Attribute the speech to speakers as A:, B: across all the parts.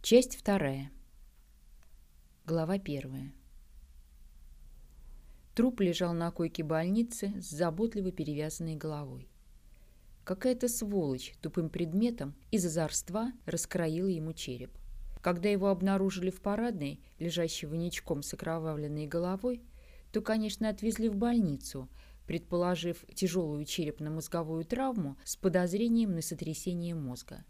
A: Часть вторая. Глава первая. Труп лежал на койке больницы с заботливо перевязанной головой. Какая-то сволочь тупым предметом из озорства раскроила ему череп. Когда его обнаружили в парадной, лежащего ничком с окровавленной головой, то, конечно, отвезли в больницу, предположив тяжелую черепно-мозговую травму с подозрением на сотрясение мозга.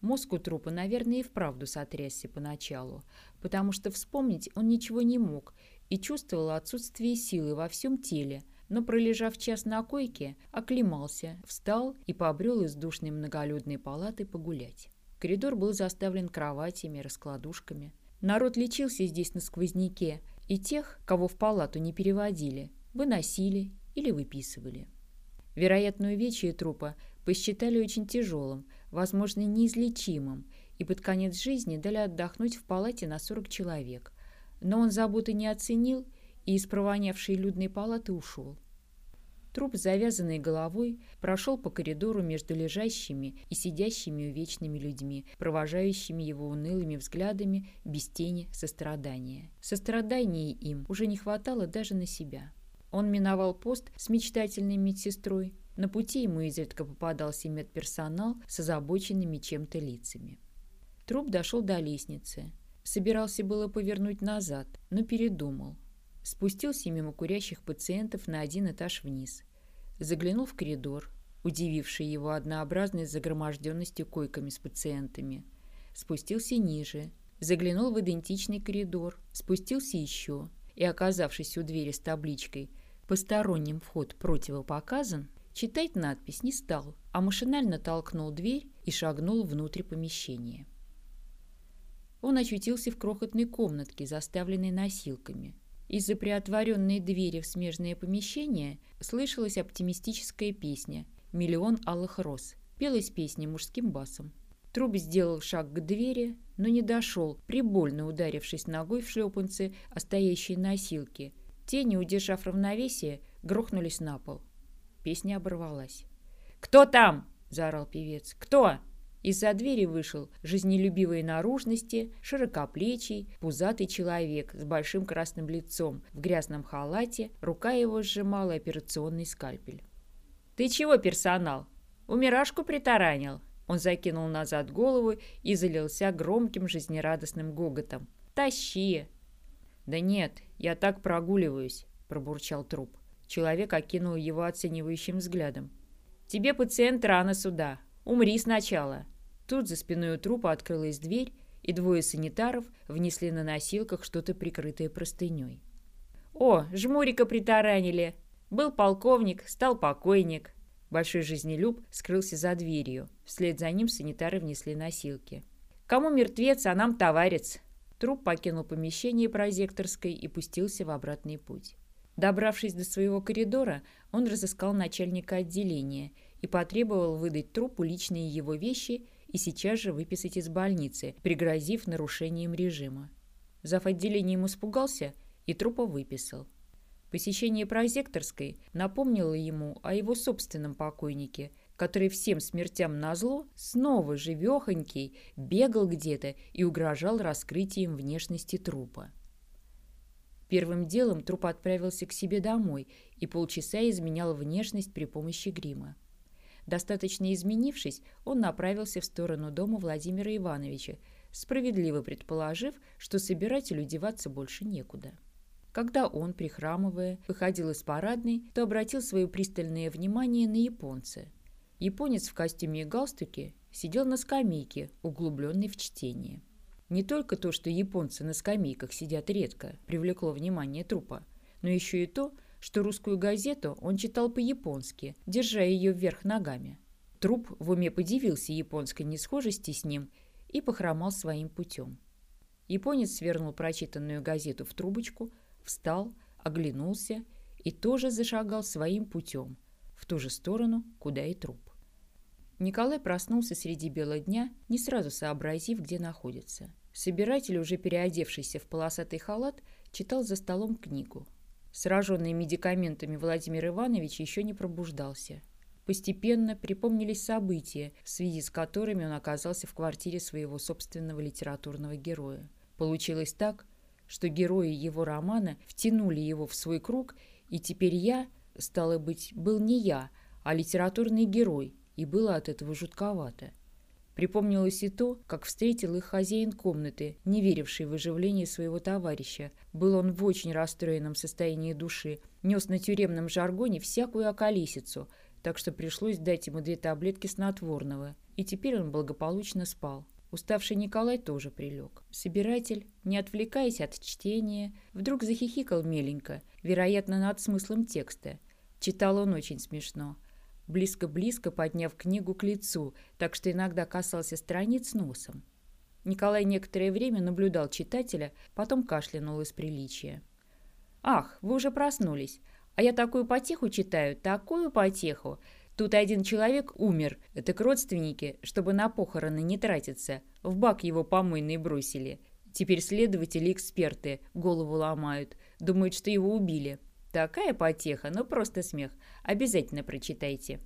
A: Мозг у трупа, наверное, и вправду сотрясся поначалу, потому что вспомнить он ничего не мог и чувствовал отсутствие силы во всем теле, но, пролежав час на койке, оклемался, встал и побрел из душной многолюдной палаты погулять. Коридор был заставлен кроватями, раскладушками. Народ лечился здесь на сквозняке, и тех, кого в палату не переводили, выносили или выписывали. Вероятно, увечье трупа посчитали очень тяжелым, возможно, неизлечимым, и под конец жизни дали отдохнуть в палате на 40 человек. Но он заботы не оценил и из провонявшей людной палаты ушел. Труп с завязанной головой прошел по коридору между лежащими и сидящими увечными людьми, провожающими его унылыми взглядами без тени сострадания. Сострадания им уже не хватало даже на себя. Он миновал пост с мечтательной медсестрой. На пути ему изредка попадался медперсонал с озабоченными чем-то лицами. Труп дошел до лестницы. Собирался было повернуть назад, но передумал. Спустился мимо курящих пациентов на один этаж вниз. Заглянул в коридор, удививший его однообразной загроможденностью койками с пациентами. Спустился ниже, заглянул в идентичный коридор, спустился еще и, оказавшись у двери с табличкой «Посторонним вход противопоказан», читать надпись не стал, а машинально толкнул дверь и шагнул внутрь помещения. Он очутился в крохотной комнатке, заставленной носилками. Из-за приотворенной двери в смежное помещение слышалась оптимистическая песня «Миллион алых роз». Пелась песня мужским басом. Труп сделал шаг к двери, но не дошел, прибольно ударившись ногой в шлепанцы о стоящие носилки. Те, не удержав равновесия, грохнулись на пол. Песня оборвалась. «Кто там?» – заорал певец. «Кто?» Из-за двери вышел жизнелюбивой наружности, широкоплечий, пузатый человек с большим красным лицом, в грязном халате, рука его сжимала операционный скальпель. «Ты чего, персонал? Умирашку притаранил?» Он закинул назад голову и залился громким жизнерадостным гоготом. «Тащи!» «Да нет, я так прогуливаюсь», – пробурчал труп. Человек окинул его оценивающим взглядом. «Тебе пациент рано сюда. Умри сначала». Тут за спиной у трупа открылась дверь, и двое санитаров внесли на носилках что-то прикрытое простыней. «О, жмурика притаранили! Был полковник, стал покойник!» Большой жизнелюб скрылся за дверью. Вслед за ним санитары внесли носилки. «Кому мертвец, а нам товарец!» Труп покинул помещение прозекторской и пустился в обратный путь. Добравшись до своего коридора, он разыскал начальника отделения и потребовал выдать трупу личные его вещи и сейчас же выписать из больницы, пригрозив нарушением режима. Зав. отделением испугался и трупа выписал. Посещение прозекторской напомнило ему о его собственном покойнике, который всем смертям назло снова живехонький бегал где-то и угрожал раскрытием внешности трупа. Первым делом труп отправился к себе домой и полчаса изменял внешность при помощи грима. Достаточно изменившись, он направился в сторону дома Владимира Ивановича, справедливо предположив, что собирателю деваться больше некуда. Когда он, прихрамывая, выходил из парадной, то обратил свое пристальное внимание на японца. Японец в костюме и галстуке сидел на скамейке, углубленный в чтение. Не только то, что японцы на скамейках сидят редко, привлекло внимание трупа, но еще и то, что русскую газету он читал по-японски, держа ее вверх ногами. Труп в уме подивился японской несхожести с ним и похромал своим путем. Японец свернул прочитанную газету в трубочку, встал, оглянулся и тоже зашагал своим путем, в ту же сторону, куда и труп. Николай проснулся среди бела дня, не сразу сообразив, где находится. Собиратель, уже переодевшийся в полосатый халат, читал за столом книгу. Сраженный медикаментами Владимир Иванович еще не пробуждался. Постепенно припомнились события, в связи с которыми он оказался в квартире своего собственного литературного героя. Получилось так, что герои его романа втянули его в свой круг, и теперь я, стало быть, был не я, а литературный герой, и было от этого жутковато. Припомнилось и то, как встретил их хозяин комнаты, не веривший в оживление своего товарища. Был он в очень расстроенном состоянии души, нес на тюремном жаргоне всякую околесицу, так что пришлось дать ему две таблетки снотворного, и теперь он благополучно спал. Уставший Николай тоже прилег. Собиратель, не отвлекаясь от чтения, вдруг захихикал меленько, вероятно, над смыслом текста. Читал он очень смешно близко-близко подняв книгу к лицу, так что иногда касался страниц носом. Николай некоторое время наблюдал читателя, потом кашлянул из приличия. «Ах, вы уже проснулись. А я такую потеху читаю, такую потеху. Тут один человек умер, это к родственники, чтобы на похороны не тратиться. В бак его помойный бросили. Теперь следователи эксперты голову ломают, думают, что его убили. Такая потеха, ну просто смех. Обязательно прочитайте.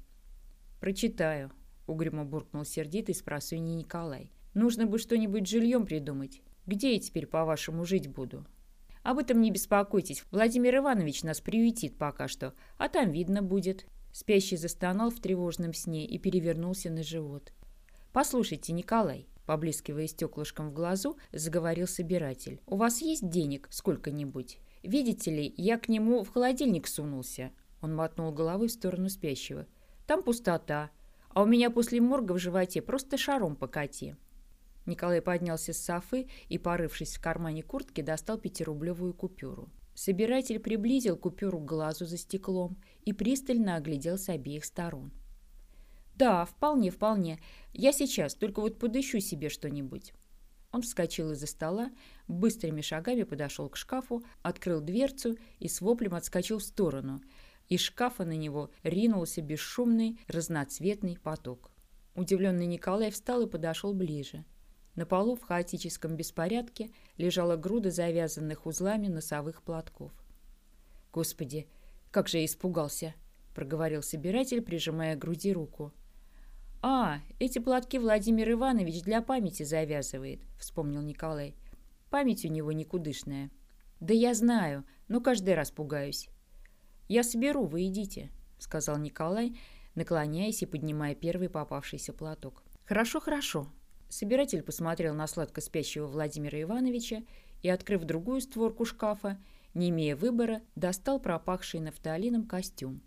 A: Прочитаю, угрюмо буркнул сердитый с просунья Николай. Нужно бы что-нибудь жильем придумать. Где я теперь, по-вашему, жить буду? Об этом не беспокойтесь. Владимир Иванович нас приютит пока что, а там видно будет. Спящий застонал в тревожном сне и перевернулся на живот. «Послушайте, Николай», — поблескивая стеклышком в глазу, заговорил собиратель. «У вас есть денег сколько-нибудь? Видите ли, я к нему в холодильник сунулся. Он мотнул головой в сторону спящего. Там пустота. А у меня после морга в животе просто шаром покати. Николай поднялся с софы и, порывшись в кармане куртки, достал пятирублевую купюру. Собиратель приблизил купюру к глазу за стеклом и пристально оглядел с обеих сторон. «Да, вполне, вполне. Я сейчас, только вот подыщу себе что-нибудь». Он вскочил из-за стола, быстрыми шагами подошел к шкафу, открыл дверцу и с воплем отскочил в сторону. Из шкафа на него ринулся бесшумный разноцветный поток. Удивленный Николай встал и подошел ближе. На полу в хаотическом беспорядке лежала груда завязанных узлами носовых платков. «Господи, как же я испугался!» — проговорил собиратель, прижимая к груди руку. «А, эти платки Владимир Иванович для памяти завязывает», — вспомнил Николай. «Память у него никудышная». «Да я знаю, но каждый раз пугаюсь». «Я соберу, вы идите», — сказал Николай, наклоняясь и поднимая первый попавшийся платок. «Хорошо, хорошо». Собиратель посмотрел на сладко спящего Владимира Ивановича и, открыв другую створку шкафа, не имея выбора, достал пропахший нафталином костюм.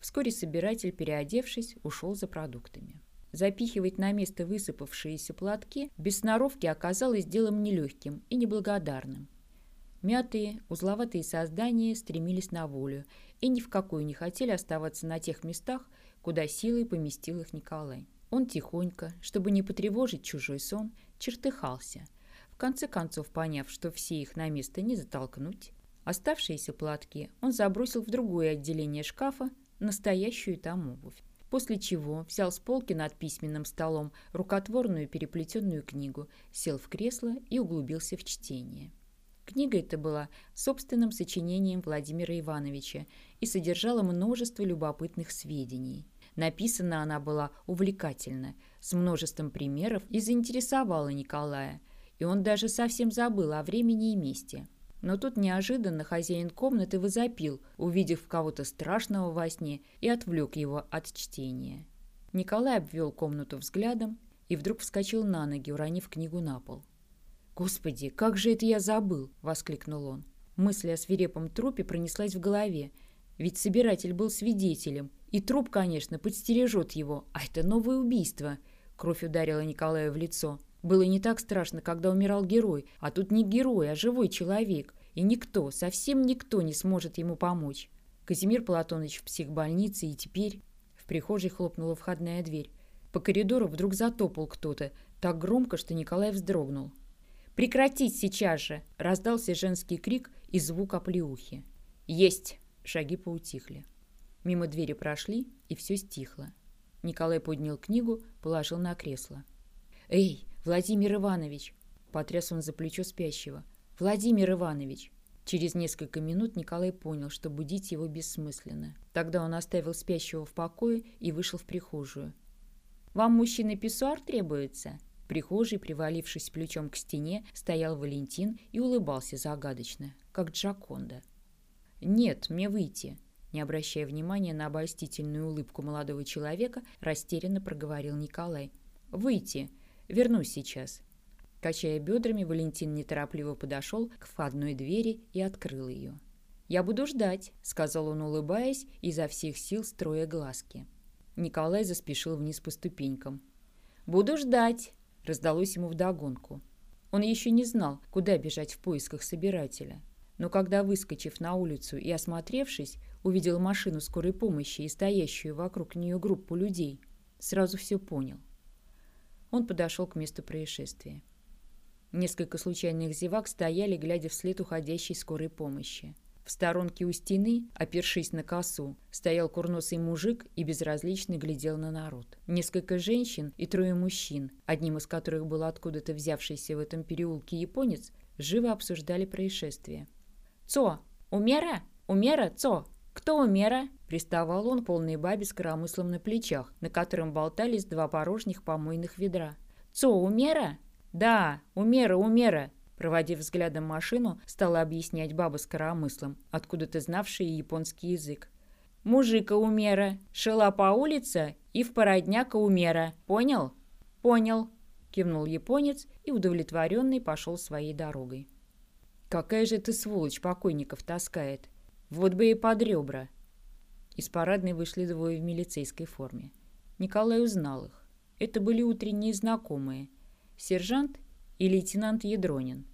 A: Вскоре собиратель, переодевшись, ушел за продуктами. Запихивать на место высыпавшиеся платки без сноровки оказалось делом нелегким и неблагодарным. Мятые, узловатые создания стремились на волю и ни в какую не хотели оставаться на тех местах, куда силой поместил их Николай. Он тихонько, чтобы не потревожить чужой сон, чертыхался. В конце концов, поняв, что все их на место не затолкнуть, оставшиеся платки он забросил в другое отделение шкафа, настоящую там обувь. После чего взял с полки над письменным столом рукотворную переплетенную книгу, сел в кресло и углубился в чтение. Книга эта была собственным сочинением Владимира Ивановича и содержала множество любопытных сведений. Написана она была увлекательно, с множеством примеров и заинтересовала Николая, и он даже совсем забыл о времени и месте – но тут неожиданно хозяин комнаты возопил, увидев кого-то страшного во сне, и отвлек его от чтения. Николай обвел комнату взглядом и вдруг вскочил на ноги, уронив книгу на пол. «Господи, как же это я забыл!» — воскликнул он. Мысль о свирепом трупе пронеслась в голове, ведь собиратель был свидетелем, и труп, конечно, подстережет его, а это новое убийство. Кровь ударила Николая в лицо. Было не так страшно, когда умирал герой, а тут не герой, а живой человек. И никто, совсем никто не сможет ему помочь. Казимир Платоныч в психбольнице, и теперь... В прихожей хлопнула входная дверь. По коридору вдруг затопал кто-то, так громко, что Николай вздрогнул. «Прекратить сейчас же!» — раздался женский крик и звук оплеухи. «Есть!» — шаги поутихли. Мимо двери прошли, и все стихло. Николай поднял книгу, положил на кресло. «Эй, Владимир Иванович!» Потряс он за плечо спящего. «Владимир Иванович!» Через несколько минут Николай понял, что будить его бессмысленно. Тогда он оставил спящего в покое и вышел в прихожую. «Вам, мужчина, писсуар требуется?» В прихожей, привалившись плечом к стене, стоял Валентин и улыбался загадочно, как Джаконда. «Нет, мне выйти», не обращая внимания на обольстительную улыбку молодого человека, растерянно проговорил Николай. «Выйти. Вернусь сейчас». Качая бедрами, Валентин неторопливо подошел к входной двери и открыл ее. «Я буду ждать», — сказал он, улыбаясь, изо всех сил строя глазки. Николай заспешил вниз по ступенькам. «Буду ждать», — раздалось ему вдогонку. Он еще не знал, куда бежать в поисках собирателя. Но когда, выскочив на улицу и осмотревшись, увидел машину скорой помощи и стоящую вокруг нее группу людей, сразу все понял. Он подошел к месту происшествия. Несколько случайных зевак стояли, глядя вслед уходящей скорой помощи. В сторонке у стены, опершись на косу, стоял курносый мужик и безразлично глядел на народ. Несколько женщин и трое мужчин, одним из которых был откуда-то взявшийся в этом переулке японец, живо обсуждали происшествие. «Цо! Умера? Умера, Цо!» «Кто умера?» – приставал он полной бабе с коромыслом на плечах, на котором болтались два порожних помойных ведра. «Цо, умера?» «Да, умера, умера!» Проводив взглядом машину, стала объяснять баба с коромыслом, откуда-то знавшая японский язык. «Мужика умера, шила по улице и в породняка умера. Понял?» «Понял», – кивнул японец и, удовлетворенный, пошел своей дорогой. «Какая же ты сволочь покойников таскает!» Вот бы и под ребра. Из парадной вышли двое в милицейской форме. Николай узнал их. Это были утренние знакомые. Сержант и лейтенант Ядронин.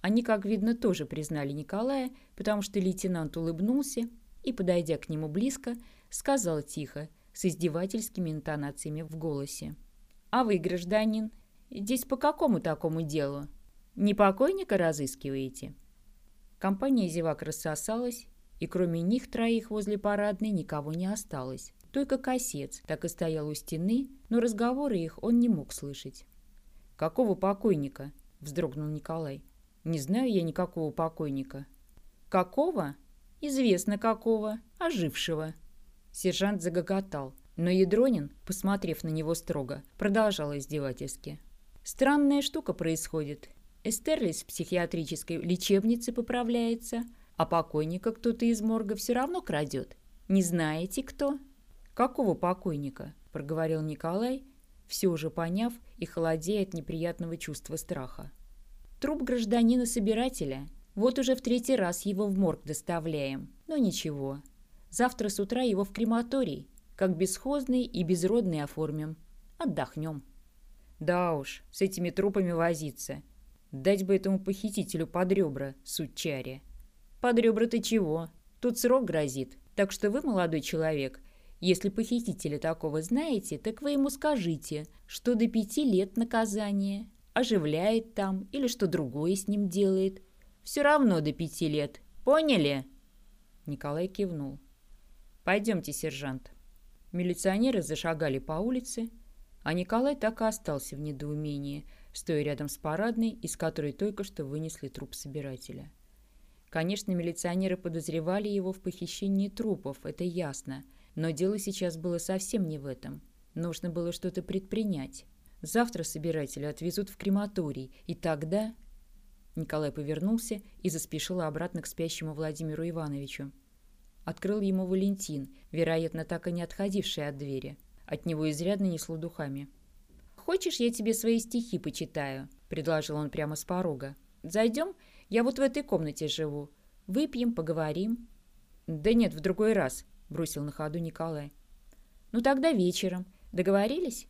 A: Они, как видно, тоже признали Николая, потому что лейтенант улыбнулся и, подойдя к нему близко, сказал тихо, с издевательскими интонациями в голосе. «А вы, гражданин, здесь по какому такому делу? Не покойника разыскиваете?» Компания зевак рассосалась, и кроме них троих возле парадной никого не осталось. Только косец так и стоял у стены, но разговоры их он не мог слышать. «Какого покойника?» – вздрогнул Николай. «Не знаю я никакого покойника». «Какого?» «Известно какого. Ожившего». Сержант загоготал, но Ядронин, посмотрев на него строго, продолжал издевательски. «Странная штука происходит. Эстерлис в психиатрической лечебнице поправляется, а покойника кто-то из морга все равно крадет. Не знаете, кто?» «Какого покойника?» – проговорил Николай, все уже поняв и холодея от неприятного чувства страха. «Труп гражданина-собирателя. Вот уже в третий раз его в морг доставляем. Но ничего. Завтра с утра его в крематорий, как бесхозный и безродный оформим. Отдохнем». «Да уж, с этими трупами возиться. Дать бы этому похитителю под ребра, сучаре». Под ребра ты чего? Тут срок грозит. Так что вы, молодой человек, если похитителя такого знаете, так вы ему скажите, что до пяти лет наказание, оживляет там или что другое с ним делает. Все равно до пяти лет. Поняли?» Николай кивнул. «Пойдемте, сержант». Милиционеры зашагали по улице, а Николай так и остался в недоумении, стоя рядом с парадной, из которой только что вынесли труп собирателя. Конечно, милиционеры подозревали его в похищении трупов, это ясно. Но дело сейчас было совсем не в этом. Нужно было что-то предпринять. Завтра собиратели отвезут в крематорий, и тогда... Николай повернулся и заспешил обратно к спящему Владимиру Ивановичу. Открыл ему Валентин, вероятно, так и не отходивший от двери. От него изрядно несло духами. «Хочешь, я тебе свои стихи почитаю?» – предложил он прямо с порога. «Зайдем я вот в этой комнате живу. Выпьем, поговорим». «Да нет, в другой раз», — бросил на ходу Николай. «Ну тогда вечером. Договорились?»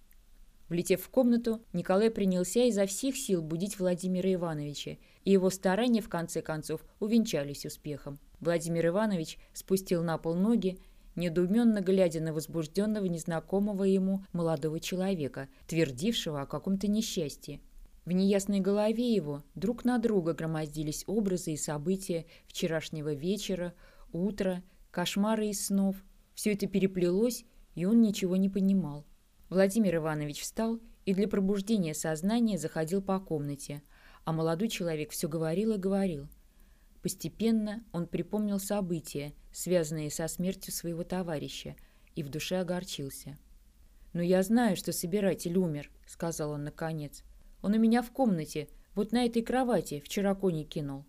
A: Влетев в комнату, Николай принялся изо всех сил будить Владимира Ивановича, и его старания, в конце концов, увенчались успехом. Владимир Иванович спустил на пол ноги, недоуменно глядя на возбужденного незнакомого ему молодого человека, твердившего о каком-то несчастье. В неясной голове его друг на друга громоздились образы и события вчерашнего вечера, утра, кошмары и снов. Все это переплелось, и он ничего не понимал. Владимир Иванович встал и для пробуждения сознания заходил по комнате, а молодой человек все говорил и говорил. Постепенно он припомнил события, связанные со смертью своего товарища, и в душе огорчился. «Но я знаю, что собиратель умер», — сказал он наконец. «Он у меня в комнате, вот на этой кровати, вчера кони кинул».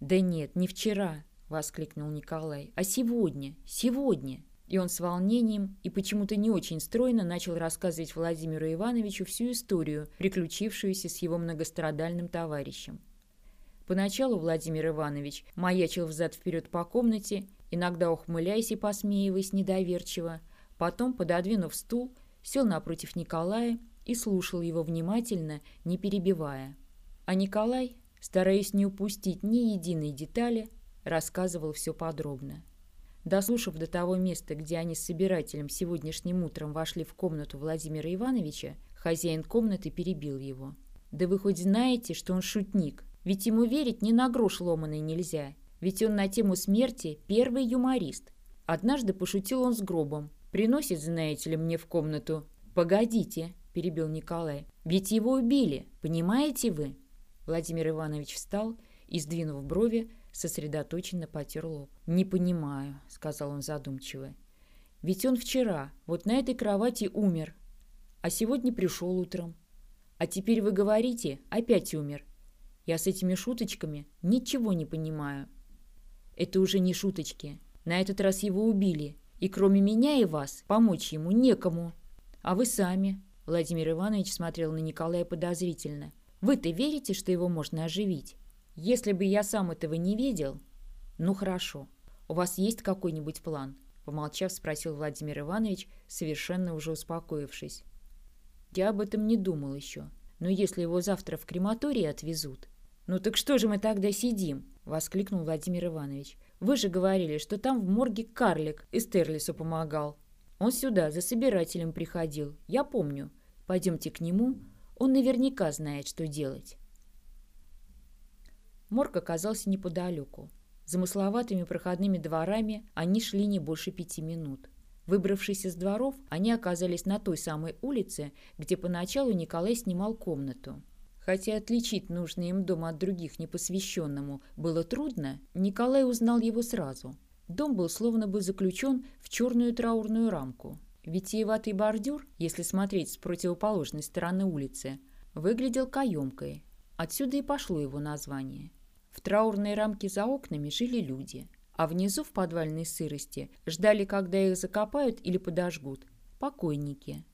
A: «Да нет, не вчера», — воскликнул Николай, — «а сегодня, сегодня». И он с волнением и почему-то не очень стройно начал рассказывать Владимиру Ивановичу всю историю, приключившуюся с его многострадальным товарищем. Поначалу Владимир Иванович маячил взад-вперед по комнате, иногда ухмыляясь и посмеиваясь недоверчиво, потом, пододвинув стул, сел напротив Николая и слушал его внимательно, не перебивая. А Николай, стараясь не упустить ни единой детали, рассказывал все подробно. Дослушав до того места, где они с собирателем сегодняшним утром вошли в комнату Владимира Ивановича, хозяин комнаты перебил его. «Да вы хоть знаете, что он шутник? Ведь ему верить ни на грош ломаный нельзя. Ведь он на тему смерти первый юморист. Однажды пошутил он с гробом. Приносит, знаете ли, мне в комнату. «Погодите», – перебил Николай, – «ведь его убили, понимаете вы?» Владимир Иванович встал и, сдвинув брови, сосредоточенно потер лоб. «Не понимаю», — сказал он задумчиво. «Ведь он вчера вот на этой кровати умер, а сегодня пришел утром. А теперь вы говорите, опять умер. Я с этими шуточками ничего не понимаю». «Это уже не шуточки. На этот раз его убили, и кроме меня и вас помочь ему некому. А вы сами...» Владимир Иванович смотрел на Николая подозрительно. «Вы-то верите, что его можно оживить?» Если бы я сам этого не видел... Ну хорошо. У вас есть какой-нибудь план? Помолчав, спросил Владимир Иванович, совершенно уже успокоившись. Я об этом не думал еще. Но если его завтра в крематорий отвезут... Ну так что же мы тогда сидим? Воскликнул Владимир Иванович. Вы же говорили, что там в морге карлик Эстерлису помогал. Он сюда за собирателем приходил, я помню. Пойдемте к нему, он наверняка знает, что делать. Морг оказался неподалеку. Замысловатыми проходными дворами они шли не больше пяти минут. Выбравшись из дворов, они оказались на той самой улице, где поначалу Николай снимал комнату. Хотя отличить нужный им дом от других непосвященному было трудно, Николай узнал его сразу. Дом был словно бы заключен в черную траурную рамку. Витиеватый бордюр, если смотреть с противоположной стороны улицы, выглядел каемкой. Отсюда и пошло его название. В траурной рамке за окнами жили люди, а внизу в подвальной сырости ждали, когда их закопают или подожгут. Покойники.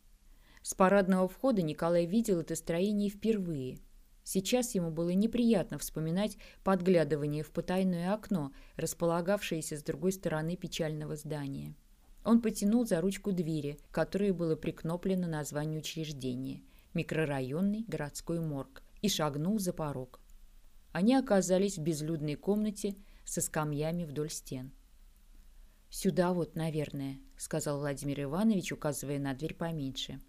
A: С парадного входа Николай видел это строение впервые. Сейчас ему было неприятно вспоминать подглядывание в потайное окно, располагавшееся с другой стороны печального здания. Он потянул за ручку двери, которой было прикноплено название учреждения – микрорайонный городской морг, и шагнул за порог. Они оказались в безлюдной комнате со скамьями вдоль стен. «Сюда вот, наверное», — сказал Владимир Иванович, указывая на дверь поменьше.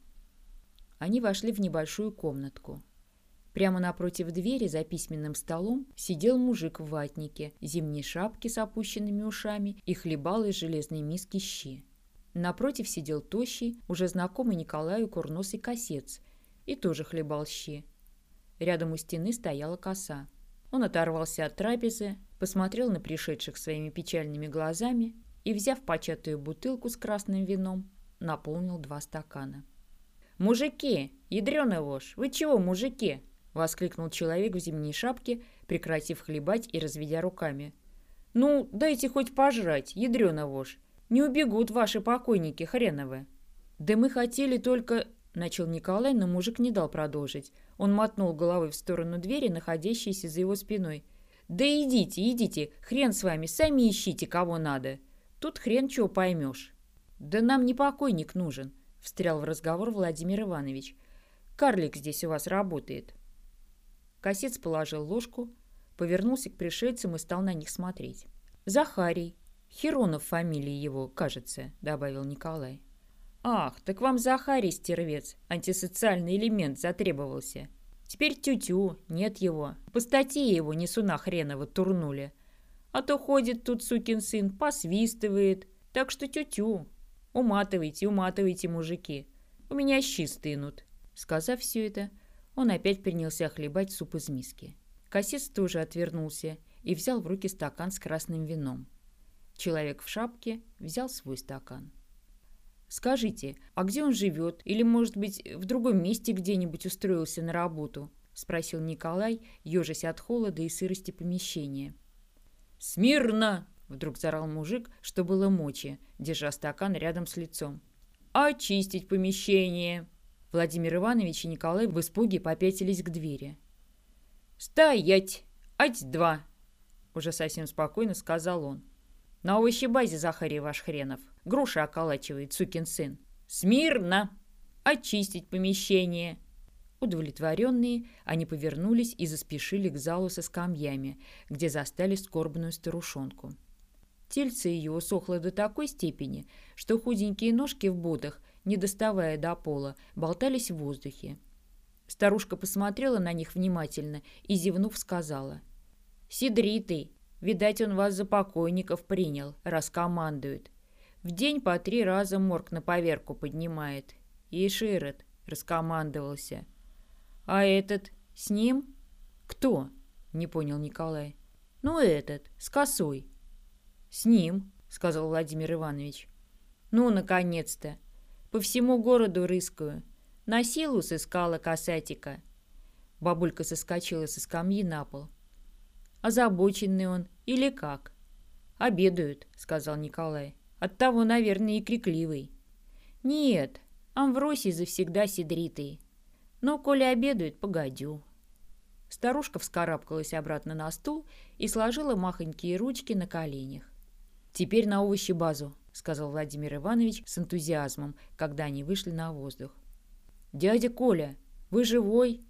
A: Они вошли в небольшую комнатку. Прямо напротив двери за письменным столом сидел мужик в ватнике, зимней шапке с опущенными ушами и хлебал из железной миски щи. Напротив сидел тощий, уже знакомый Николаю курносый косец, и тоже хлебал щи. Рядом у стены стояла коса. Он оторвался от трапезы, посмотрел на пришедших своими печальными глазами и, взяв початую бутылку с красным вином, наполнил два стакана. «Мужики! Ядрёна вошь! Вы чего, мужики?» — воскликнул человек в зимней шапке, прекратив хлебать и разведя руками. «Ну, дайте хоть пожрать, ядрёна вошь! Не убегут ваши покойники хреновы!» «Да мы хотели только...» — начал Николай, но мужик не дал продолжить. Он мотнул головой в сторону двери, находящейся за его спиной. «Да идите, идите, хрен с вами, сами ищите, кого надо. Тут хрен чего поймешь». «Да нам не покойник нужен», — встрял в разговор Владимир Иванович. «Карлик здесь у вас работает». Косец положил ложку, повернулся к пришельцам и стал на них смотреть. «Захарий. Херонов фамилия его, кажется», — добавил Николай. «Ах, так вам Захарий, стервец, антисоциальный элемент затребовался. Теперь тю-тю, нет его. По статье его несуна хренова турнули. А то ходит тут сукин сын, посвистывает. Так что тю-тю. Уматывайте, уматывайте, мужики. У меня щи стынут». Сказав все это, он опять принялся хлебать суп из миски. Косец тоже отвернулся и взял в руки стакан с красным вином. Человек в шапке взял свой стакан. «Скажите, а где он живет? Или, может быть, в другом месте где-нибудь устроился на работу?» — спросил Николай, ежась от холода и сырости помещения. «Смирно!» — вдруг зарал мужик, что было мочи, держа стакан рядом с лицом. «Очистить помещение!» Владимир Иванович и Николай в испуге попятились к двери. «Стоять! Ать-два!» Уже совсем спокойно сказал он. «На овощебазе Захарий ваш хренов. Груши околачивает, сукин сын. Смирно! Очистить помещение!» Удовлетворенные, они повернулись и заспешили к залу со скамьями, где застали скорбную старушонку. Тельце ее усохло до такой степени, что худенькие ножки в ботах, не доставая до пола, болтались в воздухе. Старушка посмотрела на них внимательно и, зевнув, сказала. «Сидритый, видать, он вас за покойников принял, раз командует. В день по три раза морг на поверку поднимает. И Широт раскомандовался. А этот с ним? Кто? Не понял Николай. Ну, этот, с косой. С ним, сказал Владимир Иванович. Ну, наконец-то. По всему городу рыскаю. На силу сыскала касатика. Бабулька соскочила со скамьи на пол. Озабоченный он или как? Обедают, сказал Николай. Оттого, наверное, и крикливый. Нет, Амвросий завсегда сидритый. Но, коли обедают, погодю. Старушка вскарабкалась обратно на стул и сложила махонькие ручки на коленях. «Теперь на овощи базу», — сказал Владимир Иванович с энтузиазмом, когда они вышли на воздух. «Дядя Коля, вы живой?»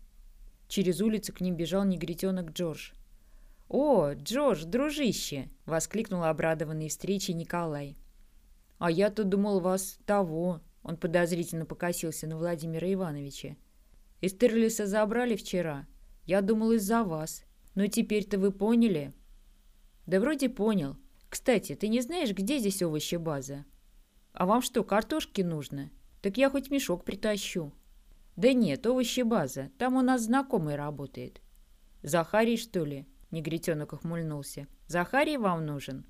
A: Через улицу к ним бежал негритенок Джордж. «О, Джордж, дружище!» — воскликнул обрадованный встречей Николай. «А я-то думал вас того!» — он подозрительно покосился на Владимира Ивановича. «Из забрали вчера. Я думал, из-за вас. Но теперь-то вы поняли?» «Да вроде понял. Кстати, ты не знаешь, где здесь овощебаза?» «А вам что, картошки нужно? Так я хоть мешок притащу». «Да нет, овощебаза. Там у нас знакомый работает». «Захарий, что ли?» — негритенок ухмыльнулся. «Захарий вам нужен?»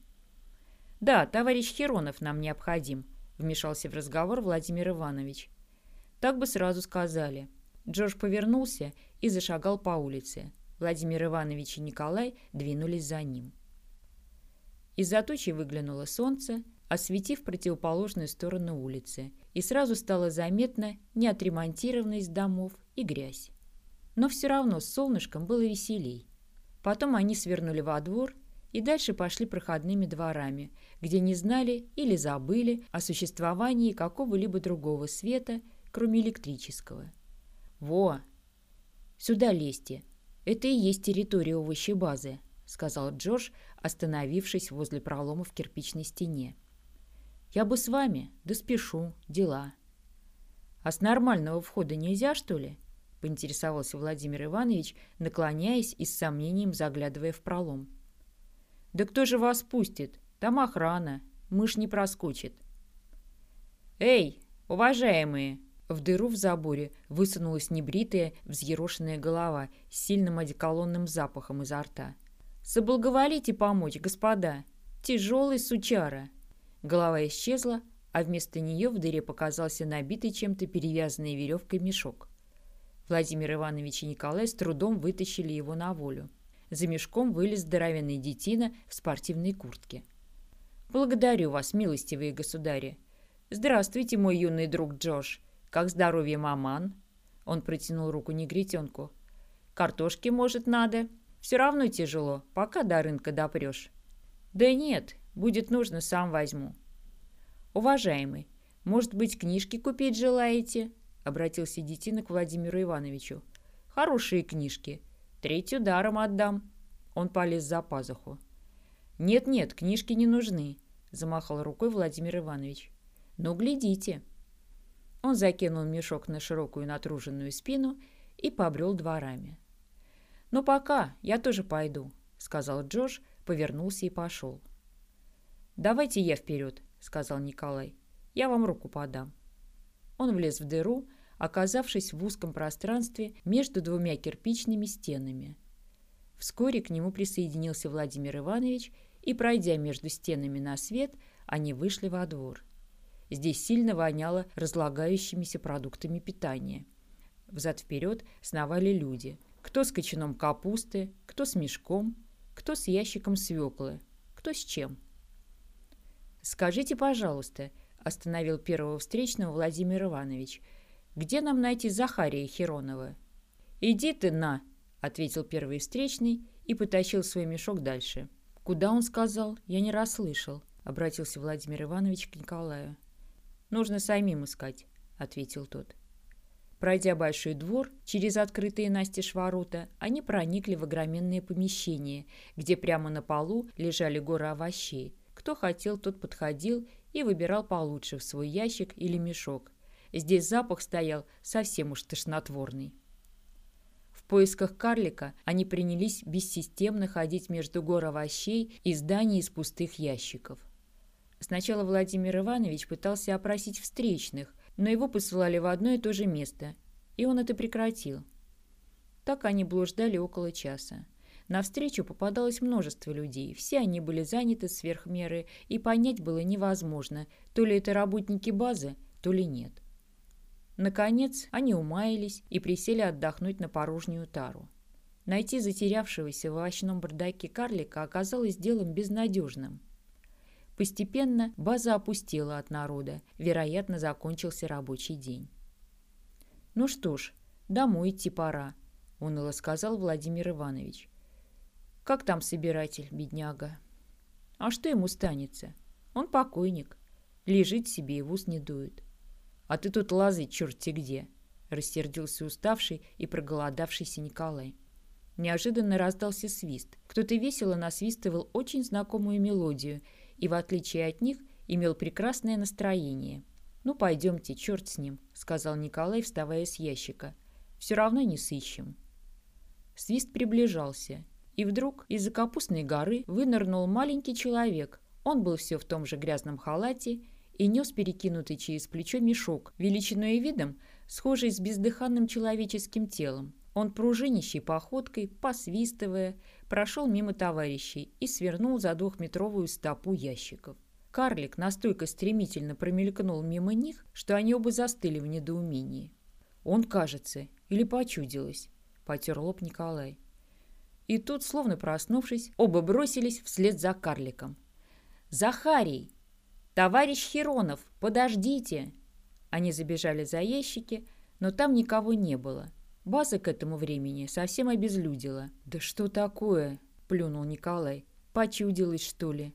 A: «Да, товарищ Херонов нам необходим», — вмешался в разговор Владимир Иванович. «Так бы сразу сказали». Джордж повернулся и зашагал по улице. Владимир Иванович и Николай двинулись за ним. Из-за тучи выглянуло солнце, осветив противоположную сторону улицы, и сразу стало заметно неотремонтированность домов и грязь. Но все равно с солнышком было веселей. Потом они свернули во двор и дальше пошли проходными дворами, где не знали или забыли о существовании какого-либо другого света, кроме электрического. «Во! Сюда лезьте! Это и есть территория овощебазы», — сказал Джордж, остановившись возле пролома в кирпичной стене. «Я бы с вами, да спешу, дела». «А с нормального входа нельзя, что ли?» — поинтересовался Владимир Иванович, наклоняясь и с сомнением заглядывая в пролом. «Да кто же вас пустит? Там охрана. Мышь не проскочит». «Эй, уважаемые!» В дыру в заборе высунулась небритая, взъерошенная голова с сильным одеколонным запахом изо рта. «Соблаговолите помочь, господа! Тяжелый сучара!» Голова исчезла, а вместо нее в дыре показался набитый чем-то перевязанной веревкой мешок. Владимир Иванович и Николай с трудом вытащили его на волю. За мешком вылез здоровенный детина в спортивной куртке. «Благодарю вас, милостивые государи. Здравствуйте, мой юный друг Джош. Как здоровье маман?» Он протянул руку негритенку. «Картошки, может, надо? Все равно тяжело, пока до рынка допрешь». «Да нет, будет нужно, сам возьму». «Уважаемый, может быть, книжки купить желаете?» Обратился детина к Владимиру Ивановичу. «Хорошие книжки. Третью даром отдам». Он полез за пазуху. «Нет-нет, книжки не нужны», — замахал рукой Владимир Иванович. «Ну, глядите». Он закинул мешок на широкую натруженную спину и побрел дворами. «Ну, пока, я тоже пойду», — сказал Джош, повернулся и пошел. «Давайте я вперед», — сказал Николай. «Я вам руку подам». Он влез в дыру, оказавшись в узком пространстве между двумя кирпичными стенами. Вскоре к нему присоединился Владимир Иванович, и, пройдя между стенами на свет, они вышли во двор. Здесь сильно воняло разлагающимися продуктами питания. Взад-вперед сновали люди. Кто с кочаном капусты, кто с мешком, кто с ящиком свеклы, кто с чем. «Скажите, пожалуйста», — остановил первого встречного Владимир Иванович, «где нам найти Захария Херонова?» «Иди ты на!» — ответил первый встречный и потащил свой мешок дальше. «Куда он сказал? Я не расслышал», — обратился Владимир Иванович к Николаю. «Нужно самим искать», — ответил тот. Пройдя большой двор, через открытые настежь ворота, они проникли в огроменные помещения, где прямо на полу лежали горы овощей, кто хотел, тот подходил и выбирал получше в свой ящик или мешок. Здесь запах стоял совсем уж тошнотворный. В поисках карлика они принялись бессистемно ходить между гор овощей и зданий из пустых ящиков. Сначала Владимир Иванович пытался опросить встречных, но его посылали в одно и то же место, и он это прекратил. Так они блуждали около часа. Навстречу попадалось множество людей, все они были заняты сверх меры, и понять было невозможно, то ли это работники базы, то ли нет. Наконец, они умаялись и присели отдохнуть на порожнюю тару. Найти затерявшегося в овощном бардаке карлика оказалось делом безнадежным. Постепенно база опустела от народа, вероятно, закончился рабочий день. «Ну что ж, домой идти пора», — уныло сказал Владимир Иванович. Как там собиратель, бедняга? А что ему станется? Он покойник. Лежит себе и в ус не дует. А ты тут лазай черти где, рассердился уставший и проголодавшийся Николай. Неожиданно раздался свист. Кто-то весело насвистывал очень знакомую мелодию и, в отличие от них, имел прекрасное настроение. «Ну, пойдемте, черт с ним», — сказал Николай, вставая с ящика. «Все равно не сыщем». Свист приближался, и вдруг из-за капустной горы вынырнул маленький человек. Он был все в том же грязном халате и нес перекинутый через плечо мешок, величиной и видом, схожий с бездыханным человеческим телом. Он пружинищей походкой, посвистывая, прошел мимо товарищей и свернул за двухметровую стопу ящиков. Карлик настолько стремительно промелькнул мимо них, что они оба застыли в недоумении. «Он, кажется, или почудилось», — потер лоб Николай. И тут, словно проснувшись, оба бросились вслед за карликом. «Захарий! Товарищ Хиронов, подождите!» Они забежали за ящики, но там никого не было. База к этому времени совсем обезлюдила. «Да что такое?» – плюнул Николай. «Почудилось, что ли?»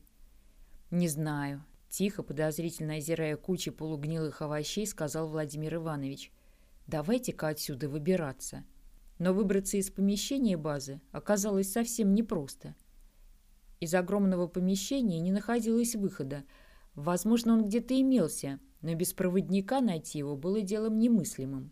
A: «Не знаю». Тихо, подозрительно озирая кучи полугнилых овощей, сказал Владимир Иванович. «Давайте-ка отсюда выбираться». Но выбраться из помещения базы оказалось совсем непросто. Из огромного помещения не находилось выхода. Возможно, он где-то имелся, но без проводника найти его было делом немыслимым.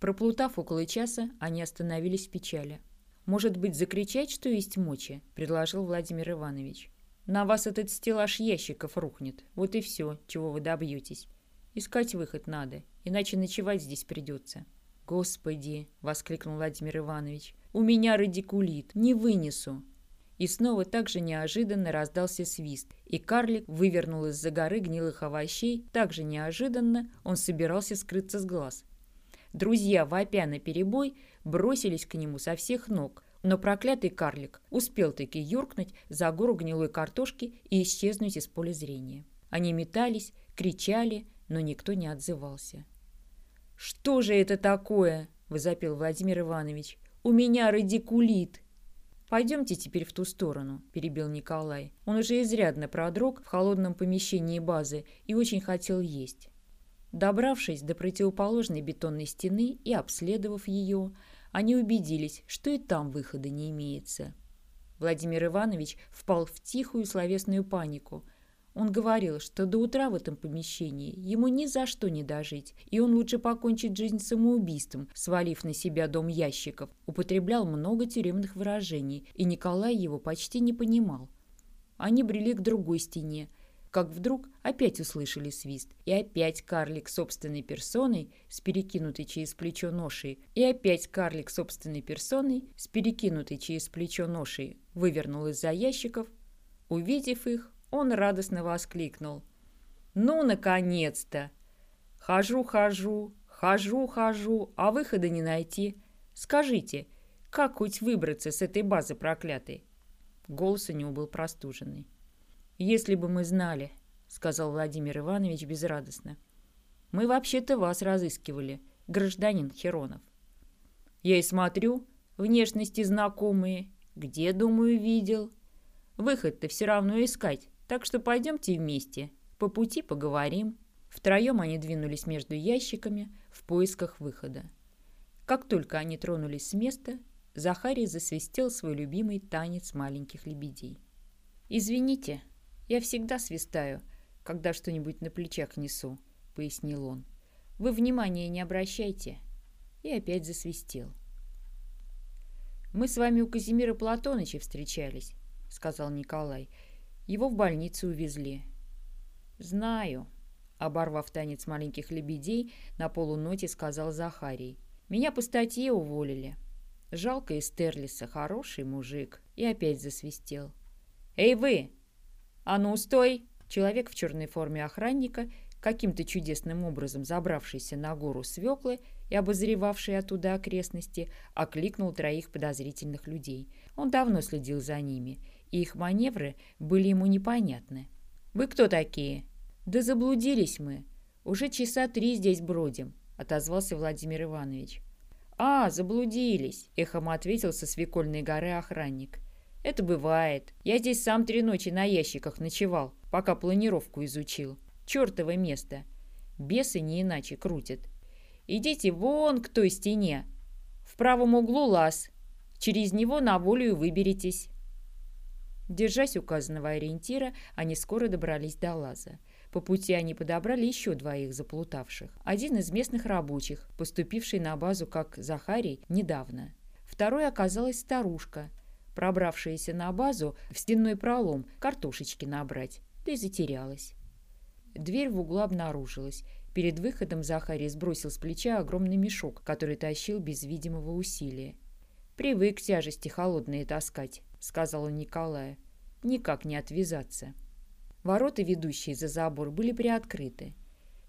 A: Проплутав около часа, они остановились в печали. «Может быть, закричать, что есть мочи?» – предложил Владимир Иванович. «На вас этот стеллаж ящиков рухнет. Вот и все, чего вы добьетесь. Искать выход надо, иначе ночевать здесь придется». «Господи!» — воскликнул Владимир Иванович. «У меня радикулит! Не вынесу!» И снова так же неожиданно раздался свист, и карлик вывернул из-за горы гнилых овощей. Так же неожиданно он собирался скрыться с глаз. Друзья, вопя на перебой, бросились к нему со всех ног, но проклятый карлик успел таки юркнуть за гору гнилой картошки и исчезнуть из поля зрения. Они метались, кричали, но никто не отзывался. «Что же это такое?» – возопил Владимир Иванович. «У меня радикулит!» «Пойдемте теперь в ту сторону», – перебил Николай. Он уже изрядно продрог в холодном помещении базы и очень хотел есть. Добравшись до противоположной бетонной стены и обследовав ее, они убедились, что и там выхода не имеется. Владимир Иванович впал в тихую словесную панику – он говорил, что до утра в этом помещении ему ни за что не дожить, и он лучше покончит жизнь самоубийством, свалив на себя дом ящиков. Употреблял много тюремных выражений, и Николай его почти не понимал. Они брели к другой стене. Как вдруг опять услышали свист, и опять карлик собственной персоной с перекинутой через плечо ношей, и опять карлик собственной персоной с перекинутой через плечо ношей вывернул из-за ящиков. Увидев их, он радостно воскликнул. «Ну, наконец-то! Хожу, хожу, хожу, хожу, а выхода не найти. Скажите, как хоть выбраться с этой базы проклятой?» Голос у него был простуженный. «Если бы мы знали», — сказал Владимир Иванович безрадостно. «Мы вообще-то вас разыскивали, гражданин Херонов». «Я и смотрю, внешности знакомые. Где, думаю, видел. Выход-то все равно искать, так что пойдемте вместе. По пути поговорим». Втроем они двинулись между ящиками в поисках выхода. Как только они тронулись с места, Захарий засвистел свой любимый танец маленьких лебедей. «Извините», «Я всегда свистаю, когда что-нибудь на плечах несу», — пояснил он. «Вы внимания не обращайте». И опять засвистел. «Мы с вами у Казимира Платоныча встречались», — сказал Николай. «Его в больницу увезли». «Знаю», — оборвав танец маленьких лебедей, на полуноте сказал Захарий. «Меня по статье уволили. Жалко Эстерлиса, хороший мужик». И опять засвистел. «Эй вы!» «А ну, стой!» Человек в черной форме охранника, каким-то чудесным образом забравшийся на гору свеклы и обозревавший оттуда окрестности, окликнул троих подозрительных людей. Он давно следил за ними, и их маневры были ему непонятны. «Вы кто такие?» «Да заблудились мы. Уже часа три здесь бродим», — отозвался Владимир Иванович. «А, заблудились», — эхом ответил со свекольной горы охранник. Это бывает. Я здесь сам три ночи на ящиках ночевал, пока планировку изучил. Чертово место. Бесы не иначе крутят. Идите вон к той стене. В правом углу лаз. Через него на волю и выберетесь. Держась указанного ориентира, они скоро добрались до лаза. По пути они подобрали еще двоих заплутавших. Один из местных рабочих, поступивший на базу как Захарий недавно. Второй оказалась старушка, пробравшаяся на базу в стенной пролом картошечки набрать, да и затерялась. Дверь в углу обнаружилась. Перед выходом Захарий сбросил с плеча огромный мешок, который тащил без видимого усилия. «Привык тяжести холодные таскать», — сказала Николая. «Никак не отвязаться». Ворота, ведущие за забор, были приоткрыты.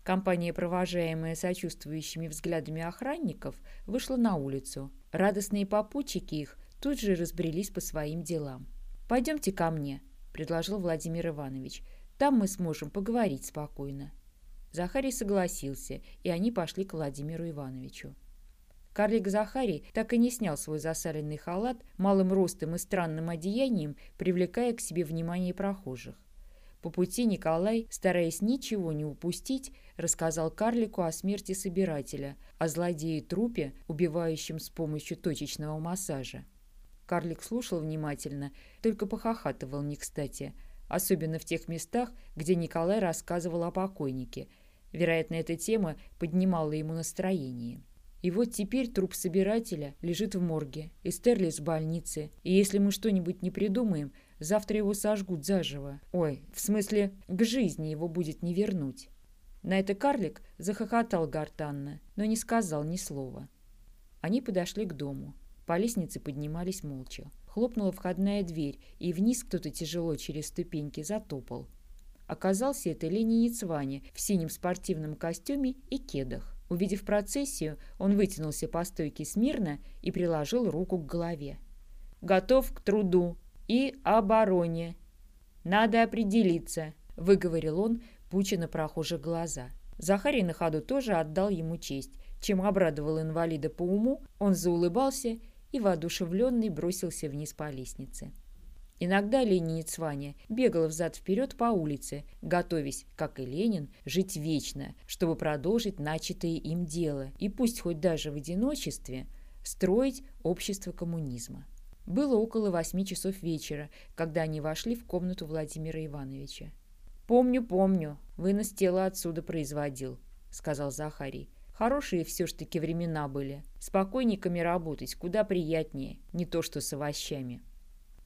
A: Компания, провожаемая сочувствующими взглядами охранников, вышла на улицу. Радостные попутчики их тут же разбрелись по своим делам. «Пойдемте ко мне», — предложил Владимир Иванович. «Там мы сможем поговорить спокойно». Захарий согласился, и они пошли к Владимиру Ивановичу. Карлик Захарий так и не снял свой засаленный халат малым ростом и странным одеянием, привлекая к себе внимание прохожих. По пути Николай, стараясь ничего не упустить, рассказал карлику о смерти собирателя, о злодее-трупе, убивающем с помощью точечного массажа. Карлик слушал внимательно, только похохатывал не кстати, особенно в тех местах, где Николай рассказывал о покойнике. Вероятно, эта тема поднимала ему настроение. И вот теперь труп собирателя лежит в морге, и Стерлис в больнице, и если мы что-нибудь не придумаем, завтра его сожгут заживо. Ой, в смысле, к жизни его будет не вернуть. На это карлик захохотал гортанно, но не сказал ни слова. Они подошли к дому. По лестнице поднимались молча. Хлопнула входная дверь, и вниз кто-то тяжело через ступеньки затопал. Оказался это ленинец Ваня в синем спортивном костюме и кедах. Увидев процессию, он вытянулся по стойке смирно и приложил руку к голове. «Готов к труду и обороне. Надо определиться», — выговорил он, пуча на прохожих глаза. Захарий на ходу тоже отдал ему честь. Чем обрадовал инвалида по уму, он заулыбался и воодушевленный бросился вниз по лестнице. Иногда ленинец Ваня бегал взад-вперед по улице, готовясь, как и Ленин, жить вечно, чтобы продолжить начатое им дело и пусть хоть даже в одиночестве строить общество коммунизма. Было около восьми часов вечера, когда они вошли в комнату Владимира Ивановича. «Помню, помню, вынос тела отсюда производил», — сказал Захарий. Хорошие все ж таки времена были. С покойниками работать куда приятнее, не то что с овощами.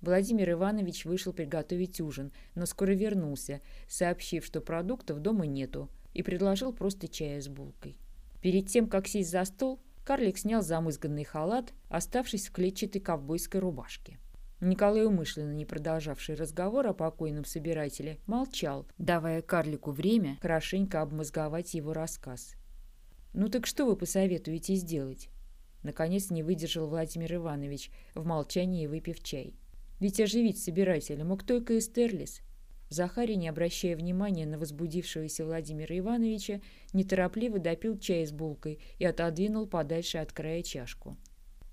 A: Владимир Иванович вышел приготовить ужин, но скоро вернулся, сообщив, что продуктов дома нету, и предложил просто чая с булкой. Перед тем, как сесть за стол, карлик снял замызганный халат, оставшись в клетчатой ковбойской рубашке. Николай, умышленно не продолжавший разговор о покойном собирателе, молчал, давая карлику время хорошенько обмозговать его рассказ. «Ну так что вы посоветуете сделать?» Наконец не выдержал Владимир Иванович, в молчании выпив чай. Ведь оживить собирателя мог только Эстерлис. Захарий, не обращая внимания на возбудившегося Владимира Ивановича, неторопливо допил чай с булкой и отодвинул подальше от края чашку.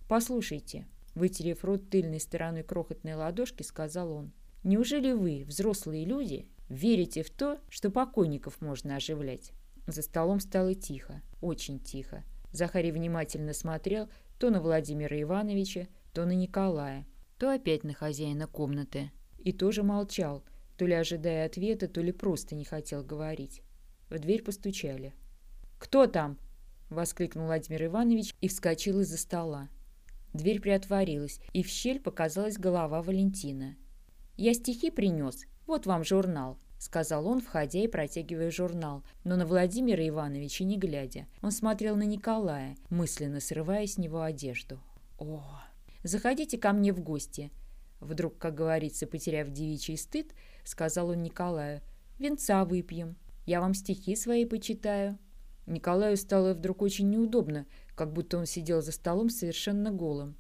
A: «Послушайте», — вытерев рот тыльной стороной крохотной ладошки, сказал он, «неужели вы, взрослые люди, верите в то, что покойников можно оживлять?» За столом стало тихо, очень тихо. Захарий внимательно смотрел то на Владимира Ивановича, то на Николая, то опять на хозяина комнаты. И тоже молчал, то ли ожидая ответа, то ли просто не хотел говорить. В дверь постучали. «Кто там?» — воскликнул Владимир Иванович и вскочил из-за стола. Дверь приотворилась, и в щель показалась голова Валентина. «Я стихи принес. Вот вам журнал», — сказал он, входя и протягивая журнал, но на Владимира Ивановича не глядя. Он смотрел на Николая, мысленно срывая с него одежду. «О, заходите ко мне в гости!» Вдруг, как говорится, потеряв девичий стыд, сказал он Николаю. «Венца выпьем. Я вам стихи свои почитаю». Николаю стало вдруг очень неудобно, как будто он сидел за столом совершенно голым.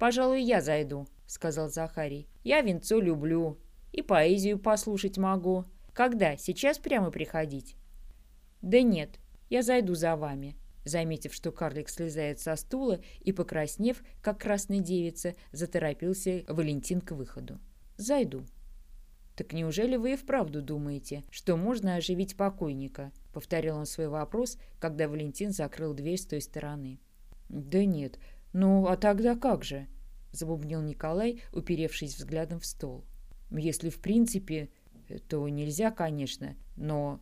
A: «Пожалуй, я зайду», — сказал Захарий. «Я венцо люблю, и поэзию послушать могу. Когда? Сейчас прямо приходить?» «Да нет, я зайду за вами», заметив, что карлик слезает со стула и, покраснев, как красная девица, заторопился Валентин к выходу. «Зайду». «Так неужели вы и вправду думаете, что можно оживить покойника?» — повторил он свой вопрос, когда Валентин закрыл дверь с той стороны. «Да нет. Ну, а тогда как же?» — забубнил Николай, уперевшись взглядом в стол. Если в принципе, то нельзя, конечно, но...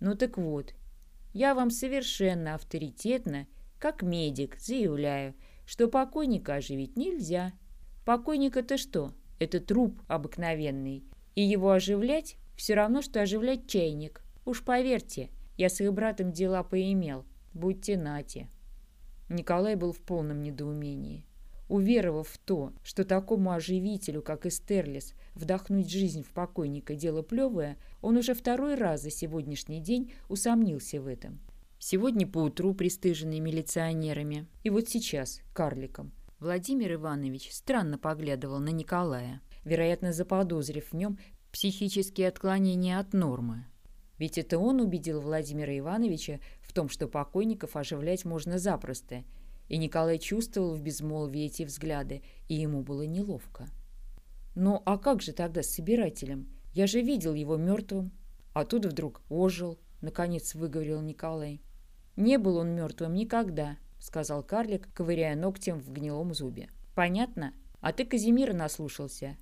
A: Ну так вот, я вам совершенно авторитетно, как медик, заявляю, что покойника оживить нельзя. Покойник это что? Это труп обыкновенный. И его оживлять все равно, что оживлять чайник. Уж поверьте, я с их братом дела поимел. Будьте нате. Николай был в полном недоумении. Уверовав в то, что такому оживителю, как Эстерлис, вдохнуть жизнь в покойника дело плевое, он уже второй раз за сегодняшний день усомнился в этом. Сегодня поутру пристыженный милиционерами, и вот сейчас карликом. Владимир Иванович странно поглядывал на Николая, вероятно, заподозрив в нем психические отклонения от нормы. Ведь это он убедил Владимира Ивановича в том, что покойников оживлять можно запросто – и Николай чувствовал в безмолвии эти взгляды, и ему было неловко. «Ну а как же тогда с собирателем? Я же видел его мертвым». А тут вдруг ожил, наконец выговорил Николай. «Не был он мертвым никогда», — сказал карлик, ковыряя ногтем в гнилом зубе. «Понятно? А ты Казимира наслушался.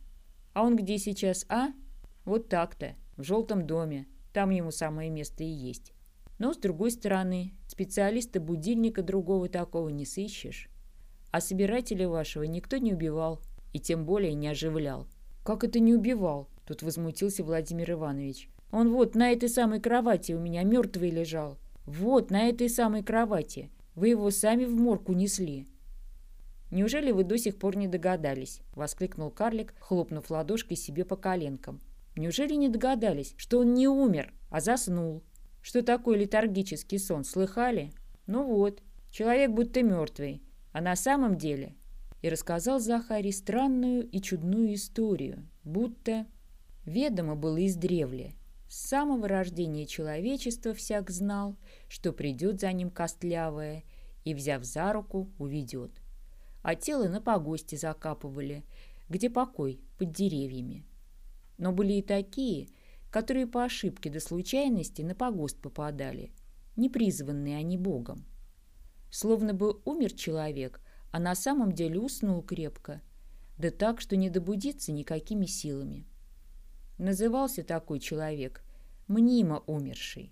A: А он где сейчас, а? Вот так-то, в желтом доме. Там ему самое место и есть. Но, с другой стороны, специалиста будильника другого такого не сыщешь. А собирателя вашего никто не убивал и тем более не оживлял. «Как это не убивал?» – тут возмутился Владимир Иванович. «Он вот на этой самой кровати у меня мертвый лежал. Вот на этой самой кровати. Вы его сами в морг унесли». «Неужели вы до сих пор не догадались?» – воскликнул карлик, хлопнув ладошкой себе по коленкам. «Неужели не догадались, что он не умер, а заснул?» Что такое летаргический сон, слыхали? Ну вот, человек будто мертвый, а на самом деле... И рассказал Захарий странную и чудную историю, будто ведомо было издревле. С самого рождения человечества всяк знал, что придет за ним костлявое и, взяв за руку, уведет. А тело на погосте закапывали, где покой, под деревьями. Но были и такие, которые по ошибке до случайности на погост попадали, не призванные они Богом. Словно бы умер человек, а на самом деле уснул крепко, да так, что не добудиться никакими силами. Назывался такой человек мнимо умерший.